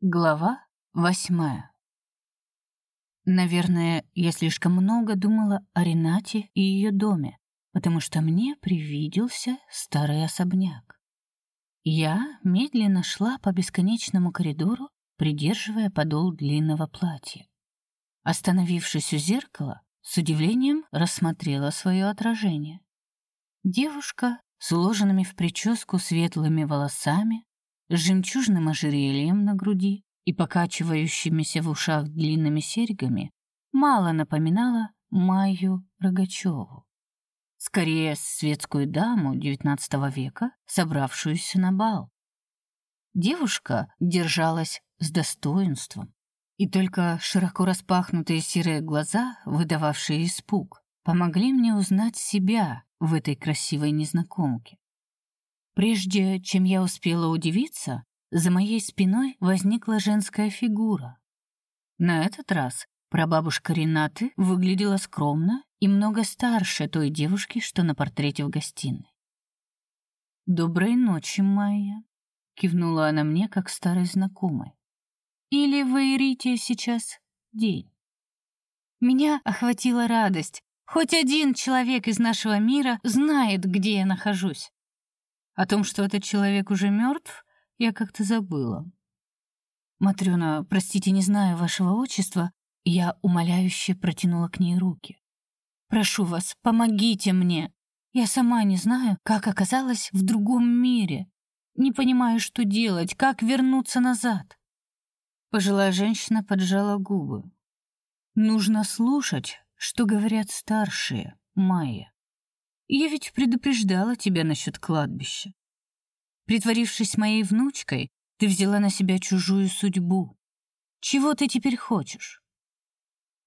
Глава восьмая. Наверное, я слишком много думала о Ренате и ее доме, потому что мне привиделся старый особняк. Я медленно шла по бесконечному коридору, придерживая подол длинного платья. Остановившись у зеркала, с удивлением рассмотрела свое отражение. Девушка с уложенными в прическу светлыми волосами, с жемчужным ожерельем на груди и покачивающимися в ушах длинными серьгами, мало напоминала Майю Рогачеву. Скорее, светскую даму XIX века, собравшуюся на бал. Девушка держалась с достоинством, и только широко распахнутые серые глаза, выдававшие испуг, помогли мне узнать себя в этой красивой незнакомке. Прежде чем я успела удивиться, за моей спиной возникла женская фигура. На этот раз прабабушка Ренаты выглядела скромно и много старше той девушки, что на портрете в гостиной. «Доброй ночи, Майя», — кивнула она мне, как старой знакомой. «Или вы Ирите сейчас день?» Меня охватила радость. Хоть один человек из нашего мира знает, где я нахожусь. О том, что этот человек уже мертв, я как-то забыла. Матрёна, простите, не знаю вашего отчества, я умоляюще протянула к ней руки. Прошу вас, помогите мне. Я сама не знаю, как оказалась в другом мире. Не понимаю, что делать, как вернуться назад. Пожилая женщина поджала губы. Нужно слушать, что говорят старшие, Майя. Я ведь предупреждала тебя насчет кладбища. Притворившись моей внучкой, ты взяла на себя чужую судьбу. Чего ты теперь хочешь?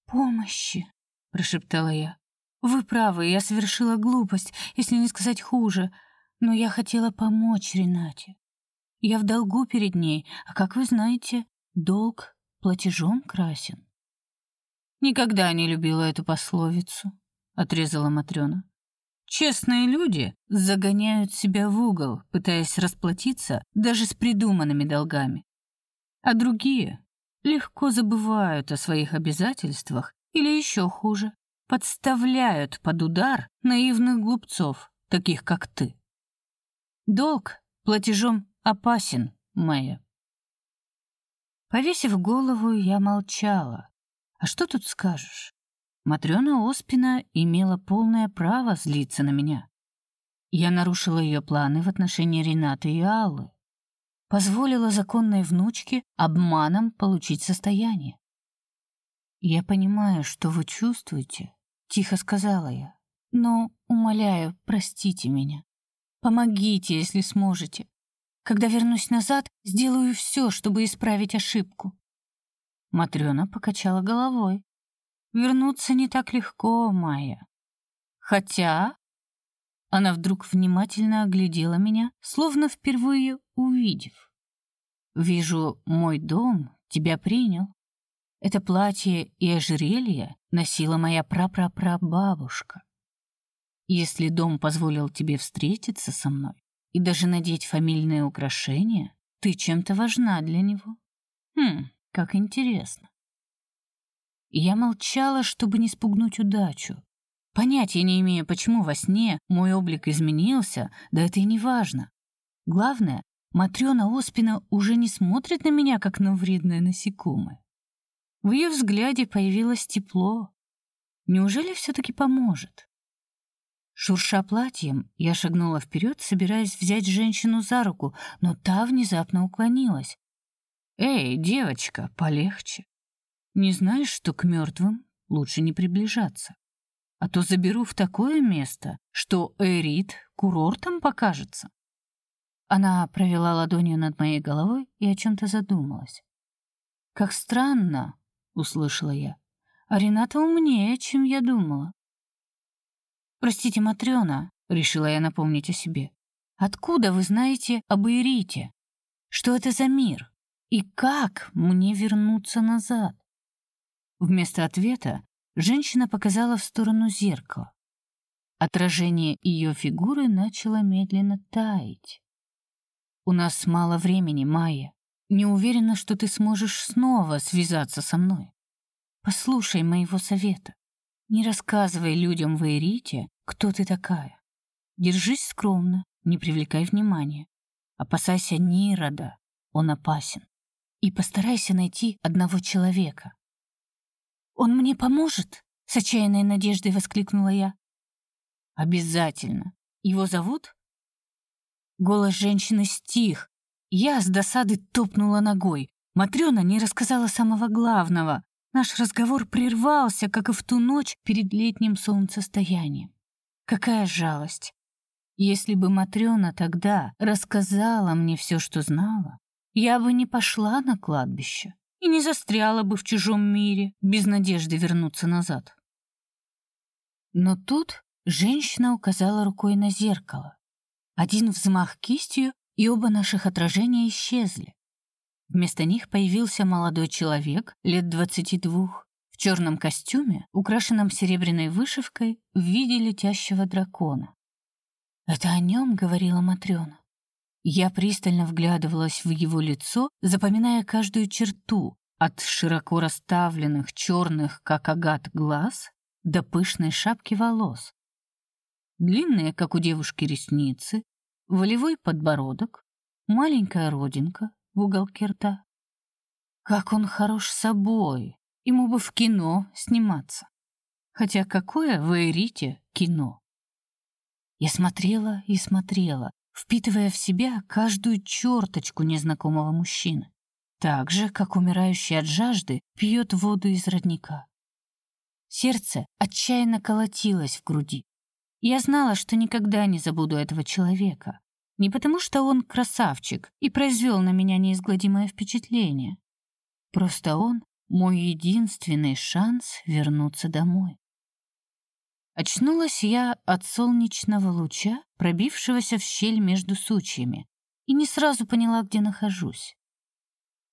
Помощи, прошептала я. Вы правы, я совершила глупость, если не сказать хуже, но я хотела помочь Ренате. Я в долгу перед ней, а как вы знаете, долг платежом красен. Никогда не любила эту пословицу, отрезала Матрёна. Честные люди загоняют себя в угол, пытаясь расплатиться даже с придуманными долгами. А другие легко забывают о своих обязательствах или еще хуже, подставляют под удар наивных глупцов, таких как ты. Долг платежом опасен, Майя. Повесив голову, я молчала. А что тут скажешь? Матрёна Оспина имела полное право злиться на меня. Я нарушила ее планы в отношении Ренаты и Аллы. Позволила законной внучке обманом получить состояние. «Я понимаю, что вы чувствуете», — тихо сказала я. «Но, умоляю, простите меня. Помогите, если сможете. Когда вернусь назад, сделаю все, чтобы исправить ошибку». Матрёна покачала головой. Вернуться не так легко, Майя. Хотя она вдруг внимательно оглядела меня, словно впервые увидев. Вижу, мой дом тебя принял. Это платье и ожерелье носила моя прапрапрабабушка. Если дом позволил тебе встретиться со мной и даже надеть фамильные украшения, ты чем-то важна для него. Хм, как интересно. Я молчала, чтобы не спугнуть удачу. Понятия не имею, почему во сне мой облик изменился, да это и не важно. Главное, Матрёна Оспина уже не смотрит на меня, как на вредное насекомое. В ее взгляде появилось тепло. Неужели все-таки поможет? Шурша платьем, я шагнула вперед, собираясь взять женщину за руку, но та внезапно уклонилась. «Эй, девочка, полегче. Не знаешь, что к мертвым лучше не приближаться? А то заберу в такое место, что Эрит курортом покажется. Она провела ладонью над моей головой и о чем то задумалась. Как странно, услышала я. А Рената умнее, чем я думала. Простите, Матрёна, решила я напомнить о себе. Откуда вы знаете об Эрите? Что это за мир? И как мне вернуться назад? Вместо ответа женщина показала в сторону зеркала. Отражение ее фигуры начало медленно таять. У нас мало времени, Майя. не уверена, что ты сможешь снова связаться со мной. Послушай моего совета. Не рассказывай людям в Эрите, кто ты такая. Держись скромно, не привлекай внимания. Опасайся Нирода, он опасен. И постарайся найти одного человека. «Он мне поможет?» — с отчаянной надеждой воскликнула я. «Обязательно. Его зовут?» Голос женщины стих. Я с досады топнула ногой. Матрёна не рассказала самого главного. Наш разговор прервался, как и в ту ночь перед летним солнцестоянием. Какая жалость. Если бы Матрёна тогда рассказала мне все, что знала, я бы не пошла на кладбище и не застряла бы в чужом мире без надежды вернуться назад. Но тут женщина указала рукой на зеркало. Один взмах кистью, и оба наших отражения исчезли. Вместо них появился молодой человек лет двадцати двух в черном костюме, украшенном серебряной вышивкой в виде летящего дракона. Это о нем говорила Матрёна. Я пристально вглядывалась в его лицо, запоминая каждую черту, от широко расставленных черных, как агат, глаз до пышной шапки волос. Длинные, как у девушки, ресницы, волевой подбородок, маленькая родинка, в уголке рта. Как он хорош собой, ему бы в кино сниматься. Хотя какое в Эрите кино? Я смотрела и смотрела, впитывая в себя каждую черточку незнакомого мужчины, так же, как умирающий от жажды пьет воду из родника. Сердце отчаянно колотилось в груди. Я знала, что никогда не забуду этого человека, не потому, что он красавчик и произвел на меня неизгладимое впечатление. Просто он мой единственный шанс вернуться домой. Очнулась я от солнечного луча, пробившегося в щель между сучьями, и не сразу поняла, где нахожусь.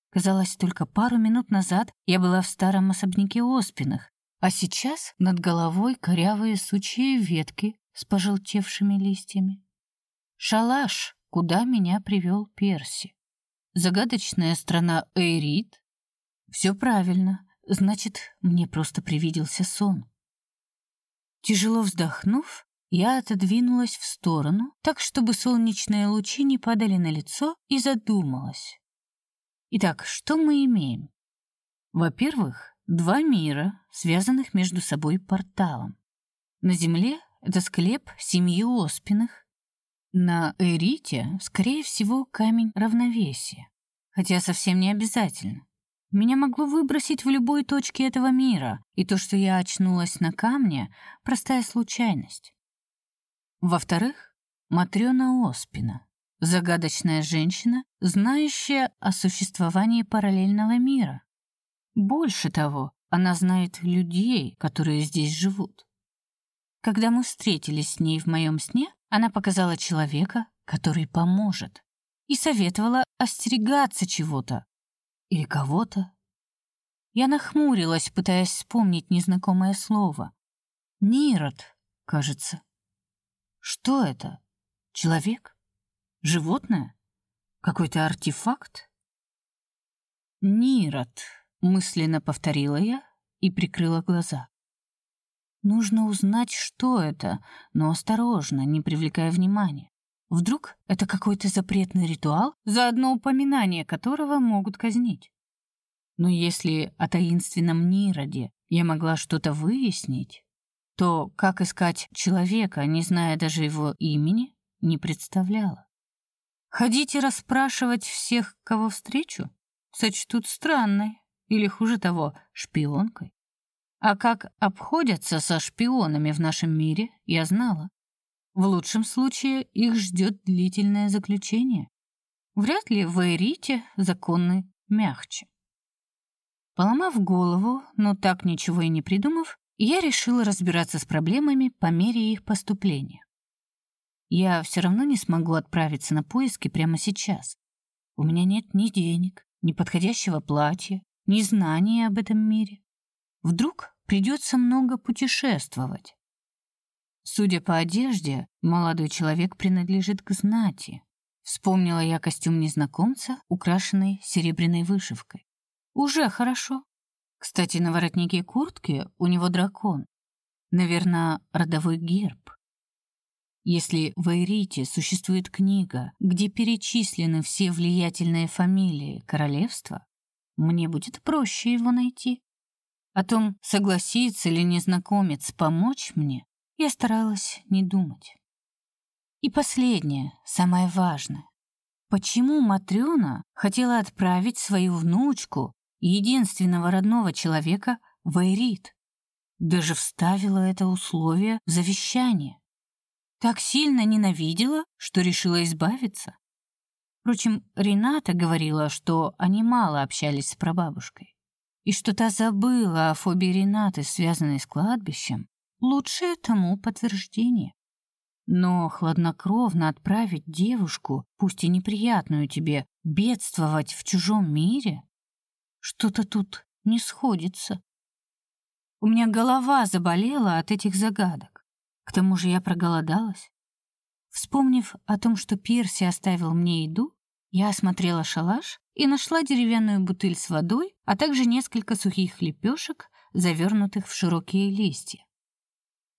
Казалось, только пару минут назад я была в старом особняке Оспиных, а сейчас над головой корявые сучьи ветки с пожелтевшими листьями. Шалаш, куда меня привел Перси. Загадочная страна Эйрит. Все правильно, значит, мне просто привиделся сон. Тяжело вздохнув, я отодвинулась в сторону, так чтобы солнечные лучи не падали на лицо, и задумалась. Итак, что мы имеем? Во-первых, два мира, связанных между собой порталом. На Земле это склеп семьи Оспиных, на Эрите, скорее всего, камень равновесия. Хотя совсем не обязательно. Меня могло выбросить в любой точке этого мира, и то, что я очнулась на камне, простая случайность. Во-вторых, Матрёна Оспина, загадочная женщина, знающая о существовании параллельного мира. Больше того, она знает людей, которые здесь живут. Когда мы встретились с ней в моем сне, она показала человека, который поможет, и советовала остерегаться чего-то или кого-то. Я нахмурилась, пытаясь вспомнить незнакомое слово. Нирот, кажется. Что это? Человек? Животное? Какой-то артефакт? Нирот, мысленно повторила я и прикрыла глаза. Нужно узнать, что это, но осторожно, не привлекая внимания. Вдруг это какой-то запретный ритуал, за одно упоминание которого могут казнить. Но если о таинственном Нироде я могла что-то выяснить, то как искать человека, не зная даже его имени, не представляла. Ходить и расспрашивать всех, кого встречу, сочтут странной или, хуже того, шпионкой. А как обходятся со шпионами в нашем мире, я знала. В лучшем случае их ждет длительное заключение. Вряд ли в Эрите законы мягче. Поломав голову, но так ничего и не придумав, я решила разбираться с проблемами по мере их поступления. Я все равно не смогу отправиться на поиски прямо сейчас. У меня нет ни денег, ни подходящего платья, ни знания об этом мире. Вдруг придется много путешествовать. Судя по одежде, молодой человек принадлежит к знати. Вспомнила я костюм незнакомца, украшенный серебряной вышивкой. Уже хорошо. Кстати, на воротнике куртки у него дракон. Наверное, родовой герб. Если в Эйрите существует книга, где перечислены все влиятельные фамилии королевства, мне будет проще его найти. О том, согласится ли незнакомец помочь мне, я старалась не думать. И последнее, самое важное. Почему Матрёна хотела отправить свою внучку, единственного родного человека, в Эйрит? Даже вставила это условие в завещание. Так сильно ненавидела, что решила избавиться. Впрочем, Рената говорила, что они мало общались с прабабушкой. И что та забыла о фобии Ренаты, связанной с кладбищем, лучшее тому подтверждение. Но хладнокровно отправить девушку, пусть и неприятную тебе, бедствовать в чужом мире? Что-то тут не сходится. У меня голова заболела от этих загадок. К тому же я проголодалась. Вспомнив о том, что Перси оставил мне еду, я осмотрела шалаш и нашла деревянную бутыль с водой, а также несколько сухих лепешек, завернутых в широкие листья.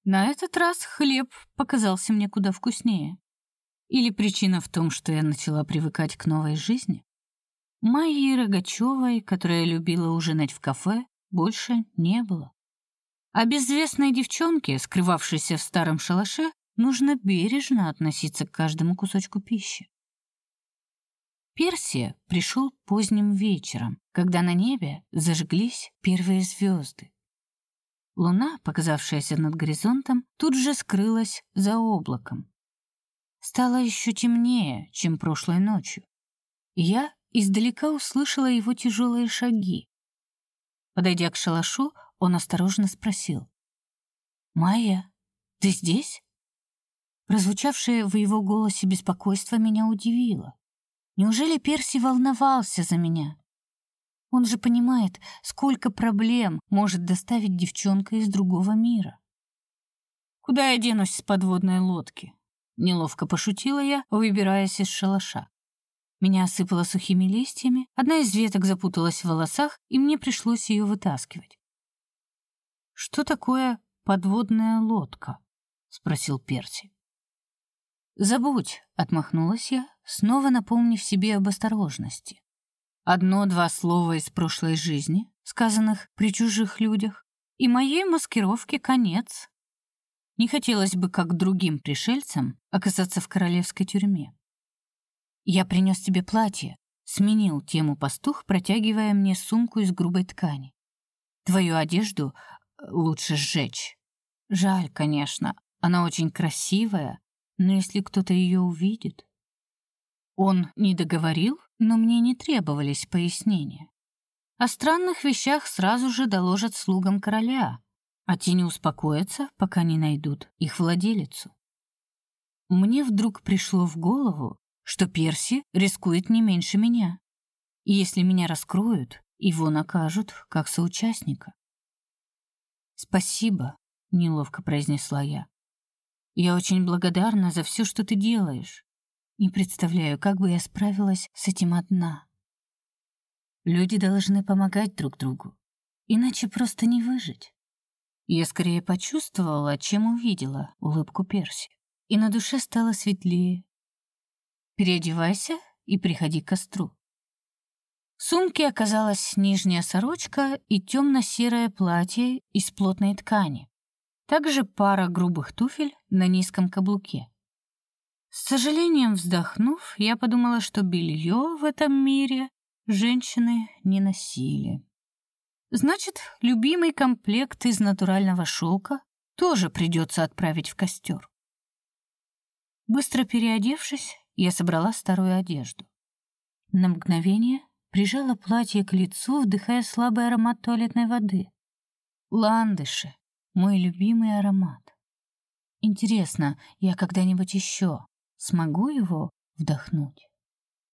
На этот раз хлеб показался мне куда вкуснее. Или причина в том, что я начала привыкать к новой жизни? Майи Рогачевой, которая любила ужинать в кафе, больше не было. А безвестной девчонке, скрывавшейся в старом шалаше, нужно бережно относиться к каждому кусочку пищи. Персия пришел поздним вечером, когда на небе зажглись первые звезды. Луна, показавшаяся над горизонтом, тут же скрылась за облаком. Стало еще темнее, чем прошлой ночью. Я издалека услышала его тяжелые шаги. Подойдя к шалашу, он осторожно спросил: "Майя, ты здесь?" Прозвучавшее в его голосе беспокойство меня удивило. Неужели Перси волновался за меня? Он же понимает, сколько проблем может доставить девчонка из другого мира. Куда я денусь с подводной лодки? Неловко пошутила я, выбираясь из шалаша. Меня осыпало сухими листьями, одна из веток запуталась в волосах, и мне пришлось ее вытаскивать. Что такое подводная лодка? спросил Перси. Забудь, отмахнулась я, снова напомнив себе об осторожности. Одно-два слова из прошлой жизни, сказанных при чужих людях, и моей маскировке конец. Не хотелось бы, как другим пришельцам, оказаться в королевской тюрьме. Я принес тебе платье, сменил тему пастух, протягивая мне сумку из грубой ткани. Твою одежду э, лучше сжечь. Жаль, конечно, она очень красивая, но если кто-то ее увидит... Он не договорил, но мне не требовались пояснения. О странных вещах сразу же доложат слугам короля, а те не успокоятся, пока не найдут их владелицу. Мне вдруг пришло в голову, что Перси рискует не меньше меня. И если меня раскроют, его накажут как соучастника. «Спасибо», — неловко произнесла я. Я очень благодарна за все, что ты делаешь. Не представляю, как бы я справилась с этим одна. Люди должны помогать друг другу, иначе просто не выжить. Я скорее почувствовала, чем увидела улыбку Перси, и на душе стало светлее. Переодевайся и приходи к костру. В сумке оказалась нижняя сорочка и темно-серое платье из плотной ткани. Также пара грубых туфель на низком каблуке. С сожалением вздохнув, я подумала, что белье в этом мире женщины не носили. Значит, любимый комплект из натурального шелка тоже придется отправить в костер. Быстро переодевшись, я собрала старую одежду. На мгновение прижала платье к лицу, вдыхая слабый аромат туалетной воды. Ландыши, мой любимый аромат. Интересно, я когда-нибудь еще смогу его вдохнуть?